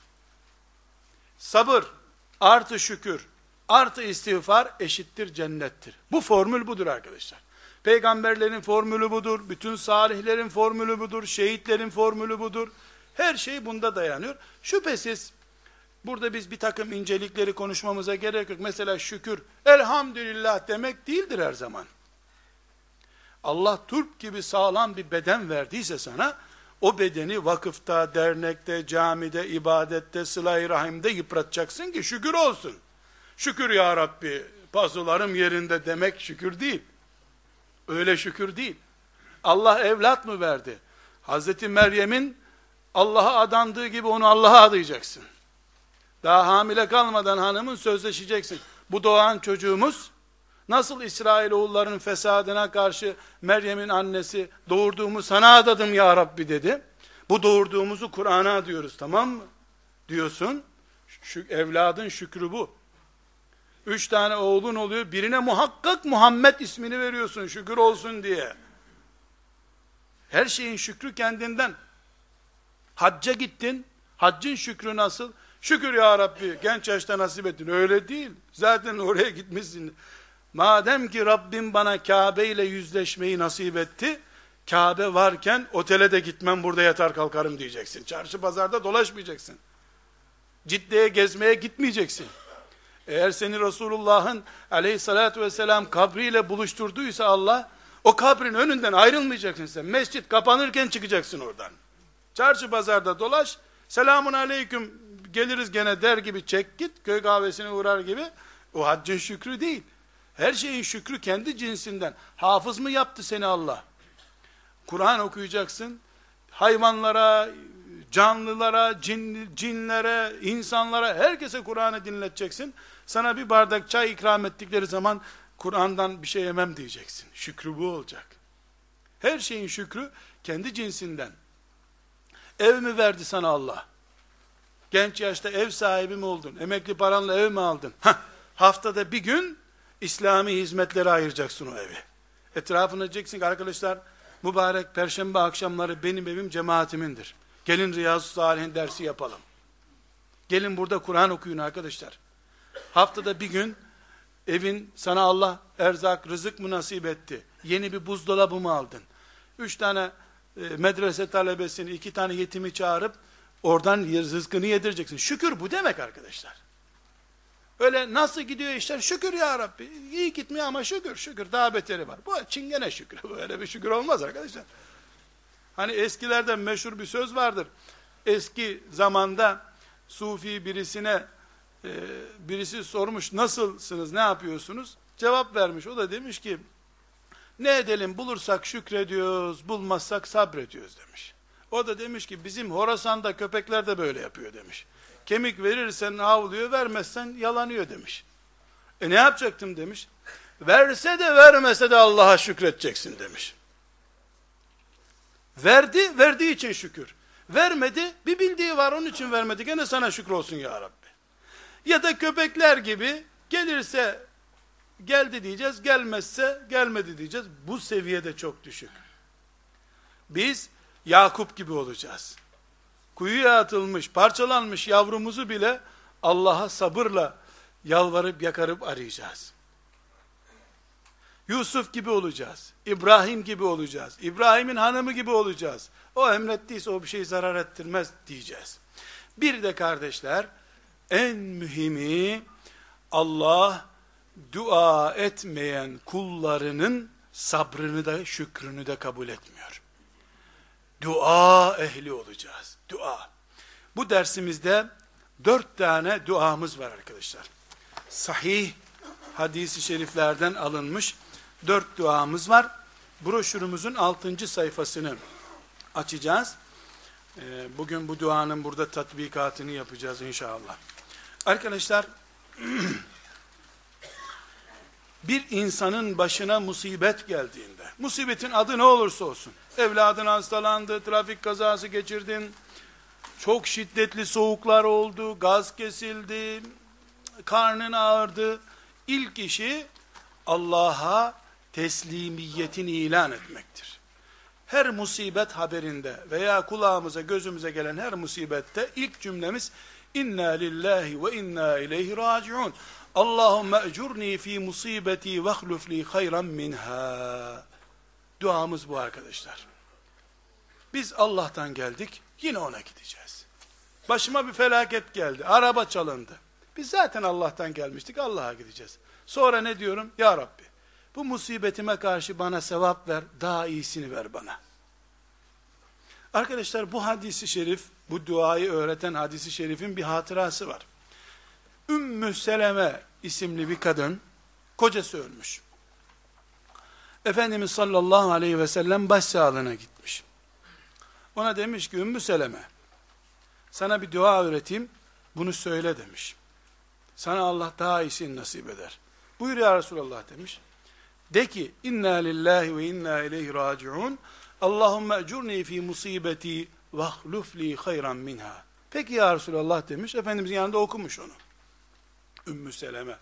Sabır artı şükür artı istiğfar eşittir cennettir. Bu formül budur arkadaşlar. Peygamberlerin formülü budur. Bütün salihlerin formülü budur. Şehitlerin formülü budur. Her şey bunda dayanıyor. Şüphesiz burada biz bir takım incelikleri konuşmamıza gerek yok. Mesela şükür, elhamdülillah demek değildir her zaman. Allah turp gibi sağlam bir beden verdiyse sana, o bedeni vakıfta, dernekte, camide, ibadette, sıla rahimde yıpratacaksın ki şükür olsun. Şükür ya Rabbi, pazularım yerinde demek şükür değil. Öyle şükür değil. Allah evlat mı verdi? Hazreti Meryem'in Allah'a adandığı gibi onu Allah'a adayacaksın. Daha hamile kalmadan hanımın sözleşeceksin. Bu doğan çocuğumuz nasıl İsrailoğulların fesadına karşı Meryem'in annesi doğurduğumu sana adadım ya Rabbi dedi. Bu doğurduğumuzu Kur'an'a adıyoruz tamam mı? Diyorsun. Şu, evladın şükrü bu. Üç tane oğlun oluyor. Birine muhakkak Muhammed ismini veriyorsun şükür olsun diye. Her şeyin şükrü kendinden. Hacca gittin. Haccın şükrü nasıl? Şükür ya Rabbi genç yaşta nasip ettin. Öyle değil. Zaten oraya gitmişsin. Madem ki Rabbim bana Kabe ile yüzleşmeyi nasip etti, Kabe varken otele de gitmem burada yatar kalkarım diyeceksin. Çarşı pazarda dolaşmayacaksın. Ciddiye gezmeye gitmeyeceksin. Eğer seni Resulullah'ın aleyhissalatü vesselam kabriyle buluşturduysa Allah, o kabrin önünden ayrılmayacaksın sen. Mescit kapanırken çıkacaksın oradan. Çarşı pazarda dolaş, selamun aleyküm geliriz gene der gibi çek git, köy kahvesine uğrar gibi. O haccın şükrü değil. Her şeyin şükrü kendi cinsinden. Hafız mı yaptı seni Allah? Kur'an okuyacaksın. Hayvanlara, canlılara, cin, cinlere, insanlara, herkese Kur'an'ı dinleteceksin. Sana bir bardak çay ikram ettikleri zaman Kur'an'dan bir şey yemem diyeceksin. Şükrü bu olacak. Her şeyin şükrü kendi cinsinden. Ev mi verdi sana Allah? Genç yaşta ev sahibi mi oldun? Emekli paranla ev mi aldın? Heh, haftada bir gün İslami hizmetlere ayıracaksın o evi. Etrafına diyeceksin ki arkadaşlar mübarek perşembe akşamları benim evim cemaatimindir. Gelin Riyazu Salih'in dersi yapalım. Gelin burada Kur'an okuyun arkadaşlar. Haftada bir gün evin sana Allah erzak, rızık mı nasip etti? Yeni bir buzdolabı mı aldın? Üç tane e, medrese talebesini, iki tane yetimi çağırıp oradan rızkını yedireceksin. Şükür bu demek arkadaşlar. Öyle nasıl gidiyor işler? Şükür ya Rabbi. İyi gitmiyor ama şükür, şükür. Daha beteri var. Bu çingene şükür. Böyle bir şükür olmaz arkadaşlar. Hani eskilerden meşhur bir söz vardır. Eski zamanda sufi birisine e, birisi sormuş nasılsınız, ne yapıyorsunuz? Cevap vermiş. O da demiş ki ne edelim bulursak şükrediyoruz, bulmazsak sabrediyoruz demiş. O da demiş ki bizim Horasan'da köpekler de böyle yapıyor demiş. Kemik verirsen avlıyor, vermezsen yalanıyor demiş. E ne yapacaktım demiş. Verse de vermese de Allah'a şükredeceksin demiş. Verdi, verdiği için şükür. Vermedi, bir bildiği var onun için vermedi. Gene sana şükür olsun ya Rabbi. Ya da köpekler gibi gelirse geldi diyeceğiz, gelmezse gelmedi diyeceğiz. Bu seviyede çok düşük. Biz Yakup gibi olacağız. Kuyuya atılmış, parçalanmış yavrumuzu bile Allah'a sabırla yalvarıp yakarıp arayacağız. Yusuf gibi olacağız. İbrahim gibi olacağız. İbrahim'in hanımı gibi olacağız. O emrettiyse o bir şey zarar ettirmez diyeceğiz. Bir de kardeşler, en mühimi Allah dua etmeyen kullarının sabrını da şükrünü de kabul etmiyor. Dua ehli olacağız. Dua. Bu dersimizde dört tane duamız var arkadaşlar. Sahih hadisi şeriflerden alınmış dört duamız var. Broşürümüzün altıncı sayfasını açacağız. Ee, bugün bu duanın burada tatbikatını yapacağız inşallah. Arkadaşlar, bir insanın başına musibet geldiğinde, musibetin adı ne olursa olsun, evladın hastalandı, trafik kazası geçirdin, çok şiddetli soğuklar oldu, gaz kesildi, karnın ağırdı, ilk işi Allah'a teslimiyetin ilan etmektir. Her musibet haberinde veya kulağımıza gözümüze gelen her musibette ilk cümlemiz İnna lillahi ve inna ileyhi raciun. Allahümme ecurni fi musibeti ve hlufli hayran minha. Duamız bu arkadaşlar. Biz Allah'tan geldik, yine ona gideceğiz. Başıma bir felaket geldi, araba çalındı. Biz zaten Allah'tan gelmiştik, Allah'a gideceğiz. Sonra ne diyorum? Ya Rabbi, bu musibetime karşı bana sevap ver, daha iyisini ver bana. Arkadaşlar bu hadisi şerif, bu duayı öğreten hadisi şerifin bir hatırası var. Ümmü Seleme isimli bir kadın, kocası ölmüş. Efendimiz sallallahu aleyhi ve sellem başsağlığına gitmiş. Ona demiş ki Ümmü Seleme, sana bir dua öğreteyim, bunu söyle demiş. Sana Allah daha iyisini nasip eder. Buyur ya Resulallah demiş. De ki, inna lillahi ve inna ileyhi raciun, Allahümme ecurni fi musibeti vahluf li hayran minha. Peki ya Resulallah demiş. Efendimizin yanında okumuş onu. Ümmü Seleme.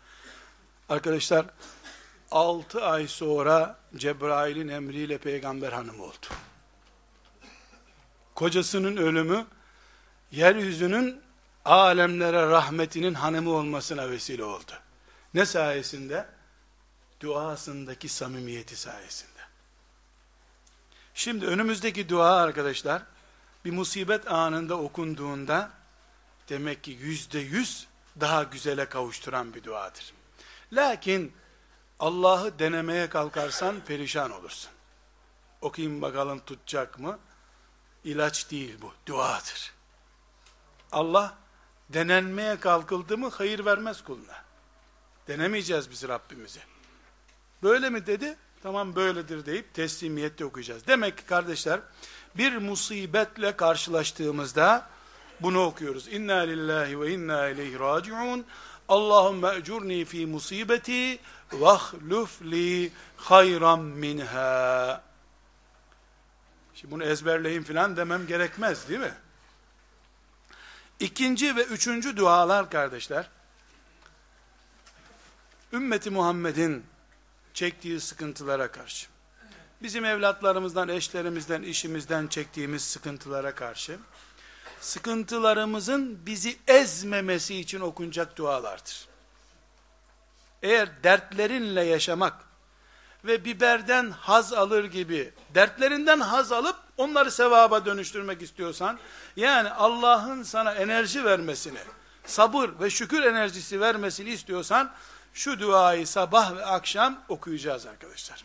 Arkadaşlar, altı ay sonra Cebrail'in emriyle peygamber hanım oldu. Kocasının ölümü, yeryüzünün alemlere rahmetinin hanımı olmasına vesile oldu. Ne sayesinde? Duasındaki samimiyeti sayesinde. Şimdi önümüzdeki dua arkadaşlar, bir musibet anında okunduğunda, demek ki yüzde yüz daha güzele kavuşturan bir duadır. Lakin, Allah'ı denemeye kalkarsan perişan olursun. Okuyayım bakalım tutacak mı? İlaç değil bu, duadır. Allah denenmeye kalkıldı mı hayır vermez kuluna. Denemeyeceğiz biz Rabbimizi. Böyle mi dedi? Tamam böyledir deyip teslimiyette okuyacağız. Demek ki kardeşler bir musibetle karşılaştığımızda bunu okuyoruz. İnna lillahi ve inna ileyhi raciun. Allahümme ecurni fi musibeti vahluf li hayran minha. Şimdi bunu ezberleyin filan demem gerekmez değil mi? İkinci ve üçüncü dualar kardeşler, ümmeti Muhammed'in çektiği sıkıntılara karşı, bizim evlatlarımızdan, eşlerimizden, işimizden çektiğimiz sıkıntılara karşı, sıkıntılarımızın bizi ezmemesi için okunacak dualardır. Eğer dertlerinle yaşamak ve biberden haz alır gibi dertlerinden haz alıp onları sevaba dönüştürmek istiyorsan, yani Allah'ın sana enerji vermesini, sabır ve şükür enerjisi vermesini istiyorsan, şu duayı sabah ve akşam okuyacağız arkadaşlar.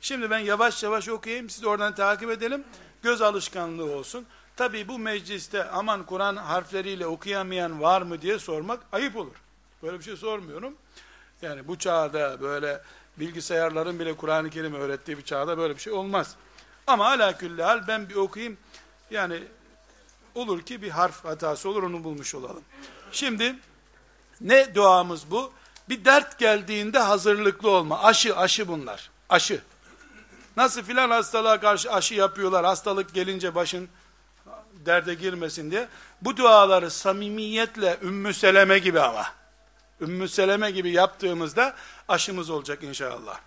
Şimdi ben yavaş yavaş okuyayım, siz oradan takip edelim, göz alışkanlığı olsun. Tabi bu mecliste aman Kur'an harfleriyle okuyamayan var mı diye sormak ayıp olur. Böyle bir şey sormuyorum. Yani bu çağda böyle bilgisayarların bile Kur'an-ı Kerim öğrettiği bir çağda böyle bir şey olmaz. Ama ala hal ben bir okuyayım. Yani olur ki bir harf hatası olur onu bulmuş olalım. Şimdi ne duamız bu? Bir dert geldiğinde hazırlıklı olma. Aşı, aşı bunlar. Aşı. Nasıl filan hastalığa karşı aşı yapıyorlar. Hastalık gelince başın derde girmesin diye. Bu duaları samimiyetle Ümmü Seleme gibi ama. Ümmü Seleme gibi yaptığımızda aşımız olacak inşallah.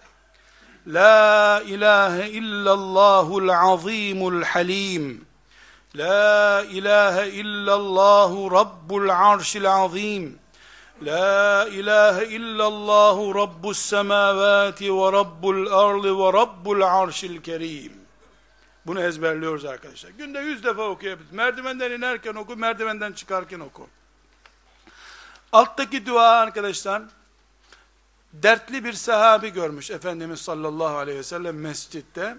La ilahe illallahul azimul halim. La ilahe illallahu rabbul arşil azim. La ilahe illallahu rabbus semavati ve rabbul ardı ve rabbul arşil kerim. bunu ezberliyoruz arkadaşlar. Günde yüz defa okuyabiliriz. Merdivenden inerken oku, merdivenden çıkarken oku. Alttaki dua arkadaşlar, dertli bir sahabi görmüş Efendimiz sallallahu aleyhi ve sellem mescitte.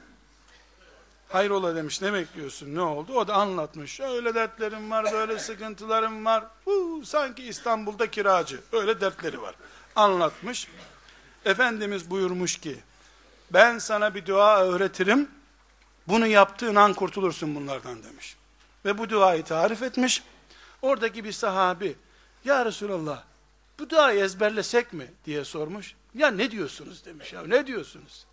Hayrola demiş ne bekliyorsun ne oldu? O da anlatmış. Öyle dertlerim var böyle sıkıntılarım var. Uu, sanki İstanbul'da kiracı. Öyle dertleri var. Anlatmış. Efendimiz buyurmuş ki ben sana bir dua öğretirim. Bunu yaptığın an kurtulursun bunlardan demiş. Ve bu duayı tarif etmiş. Oradaki bir sahabi ya Resulallah bu duayı ezberlesek mi diye sormuş. Ya ne diyorsunuz demiş ya ne diyorsunuz?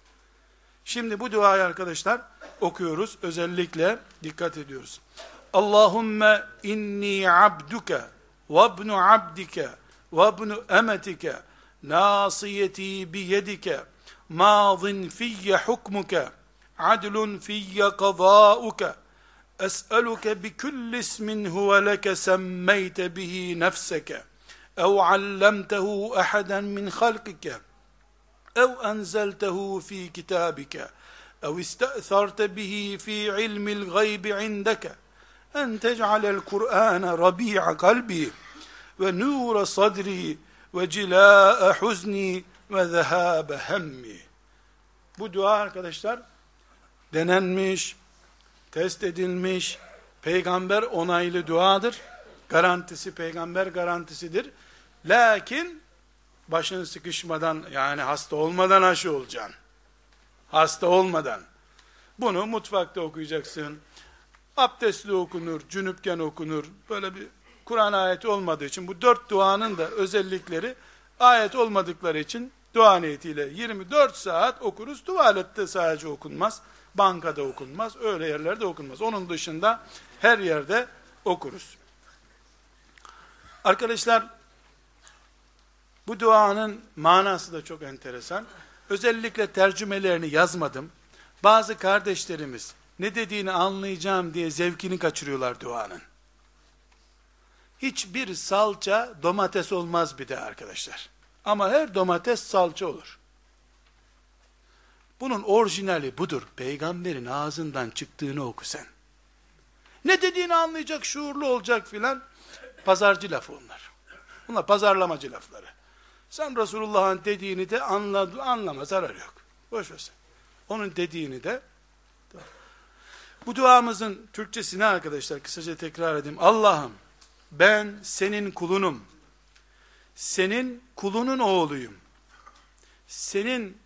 Şimdi bu duayı arkadaşlar okuyoruz. Özellikle dikkat ediyoruz. Allahümme inni abduke ve ibnu abdike ve ibnu emetike nasiyeti biyedike madin fiyye hukmuke adlun fiyye qadauke أسألك بكل اسم هو لك سميت به نفسك أو علمته أحدا من خلقك أو أنزلته في كتابك أو استأثرت به في علم الغيب عندك أن تجعل القرآن ربيع قلبي ونور صدري وجلاء حزني ve zehâbe hemmi. Bu dua arkadaşlar denenmiş, test edilmiş, peygamber onaylı duadır. Garantisi peygamber garantisidir. Lakin başın sıkışmadan yani hasta olmadan aşı olacaksın. Hasta olmadan. Bunu mutfakta okuyacaksın. Abdestli okunur, cünüpken okunur. Böyle bir Kur'an ayeti olmadığı için bu dört duanın da özellikleri ayet olmadıkları için dua niyetiyle 24 saat okuruz. Tuvalette sadece okunmaz. Bankada okunmaz. Öyle yerlerde okunmaz. Onun dışında her yerde okuruz. Arkadaşlar bu duanın manası da çok enteresan. Özellikle tercümelerini yazmadım. Bazı kardeşlerimiz ne dediğini anlayacağım diye zevkini kaçırıyorlar duanın. Hiçbir salça domates olmaz bir de arkadaşlar. Ama her domates salça olur. Bunun orijinali budur. Peygamberin ağzından çıktığını oku sen. Ne dediğini anlayacak, şuurlu olacak filan. Pazarcı lafı onlar. Bunlar pazarlamacı lafları. Sen Resulullah'ın dediğini de anladı, anlama, zarar yok. Boş ver Onun dediğini de bu duamızın Türkçesini arkadaşlar kısaca tekrar edeyim. Allah'ım ben senin kulunum. Senin kulunun oğluyum. Senin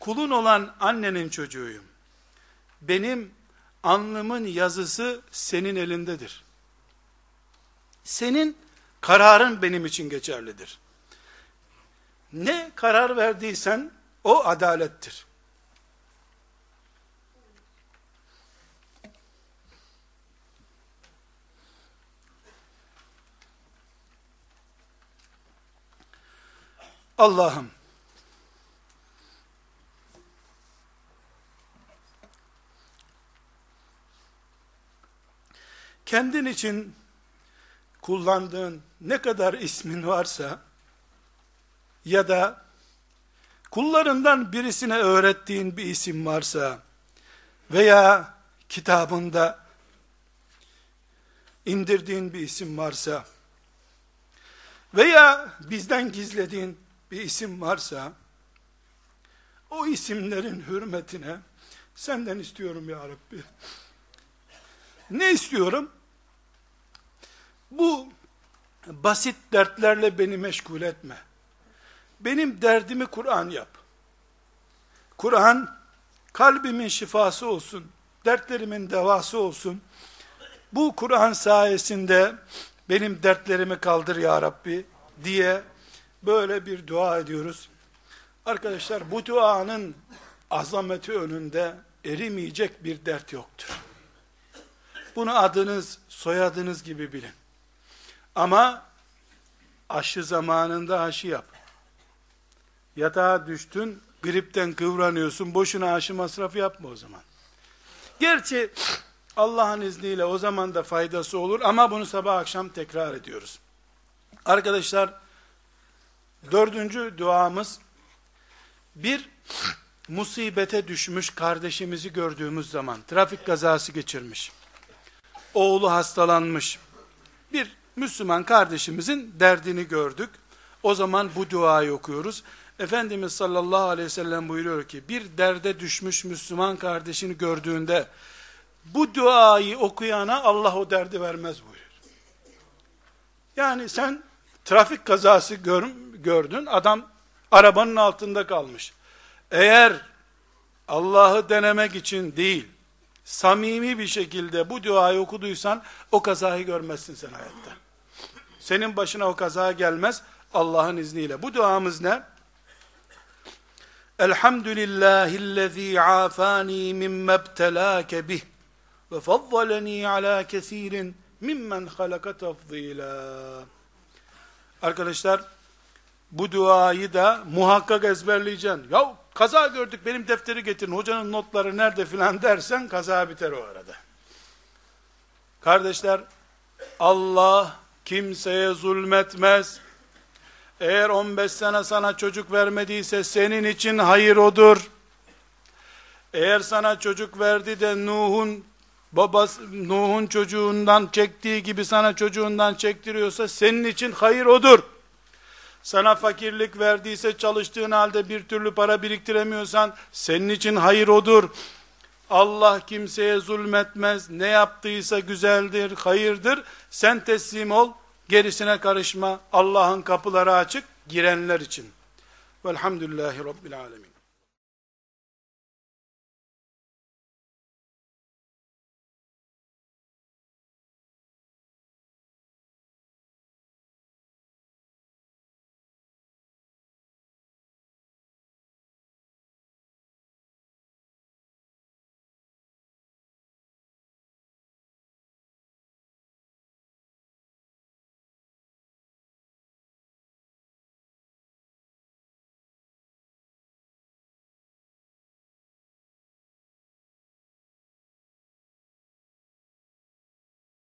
kulun olan annenin çocuğuyum. Benim alnımın yazısı senin elindedir. Senin kararın benim için geçerlidir. Ne karar verdiysen o adalettir. Allah'ım kendin için kullandığın ne kadar ismin varsa ya da kullarından birisine öğrettiğin bir isim varsa veya kitabında indirdiğin bir isim varsa veya bizden gizlediğin bir isim varsa o isimlerin hürmetine senden istiyorum ya Rabbi. Ne istiyorum? Bu basit dertlerle beni meşgul etme. Benim derdimi Kur'an yap. Kur'an kalbimin şifası olsun, dertlerimin devası olsun. Bu Kur'an sayesinde benim dertlerimi kaldır ya Rabbi diye böyle bir dua ediyoruz. Arkadaşlar bu duanın azameti önünde erimeyecek bir dert yoktur. Bunu adınız, soyadınız gibi bilin. Ama aşı zamanında aşı yap. Yatağa düştün, gripten kıvranıyorsun, boşuna aşı masrafı yapma o zaman. Gerçi Allah'ın izniyle o zaman da faydası olur ama bunu sabah akşam tekrar ediyoruz. Arkadaşlar, dördüncü duamız, bir musibete düşmüş kardeşimizi gördüğümüz zaman, trafik kazası geçirmiş, oğlu hastalanmış, bir Müslüman kardeşimizin derdini gördük. O zaman bu duayı okuyoruz. Efendimiz sallallahu aleyhi ve sellem buyuruyor ki, bir derde düşmüş Müslüman kardeşini gördüğünde, bu duayı okuyana Allah o derdi vermez buyuruyor. Yani sen trafik kazası gör, gördün, adam arabanın altında kalmış. Eğer Allah'ı denemek için değil, samimi bir şekilde bu duayı okuduysan, o kazayı görmezsin sen hayatta. Senin başına o kaza gelmez, Allah'ın izniyle. Bu duamız ne? Elhamdülillahillezî afani mimme btelâke bih ve faddaleni ala kesirin mimmen halaka tafzîlâ. Arkadaşlar, bu duayı da muhakkak ezberleyeceksin. Ya kaza gördük benim defteri getirin, hocanın notları nerede filan dersen kaza biter o arada. Kardeşler, Allah kimseye zulmetmez. Eğer 15 sene sana çocuk vermediyse senin için hayır odur. Eğer sana çocuk verdi de Nuh'un babası Nuh'un çocuğundan çektiği gibi sana çocuğundan çektiriyorsa senin için hayır odur. Sana fakirlik verdiyse çalıştığın halde bir türlü para biriktiremiyorsan senin için hayır odur. Allah kimseye zulmetmez. Ne yaptıysa güzeldir, hayırdır. Sen teslim ol, gerisine karışma. Allah'ın kapıları açık, girenler için. Velhamdülillahi Rabbil Alemin.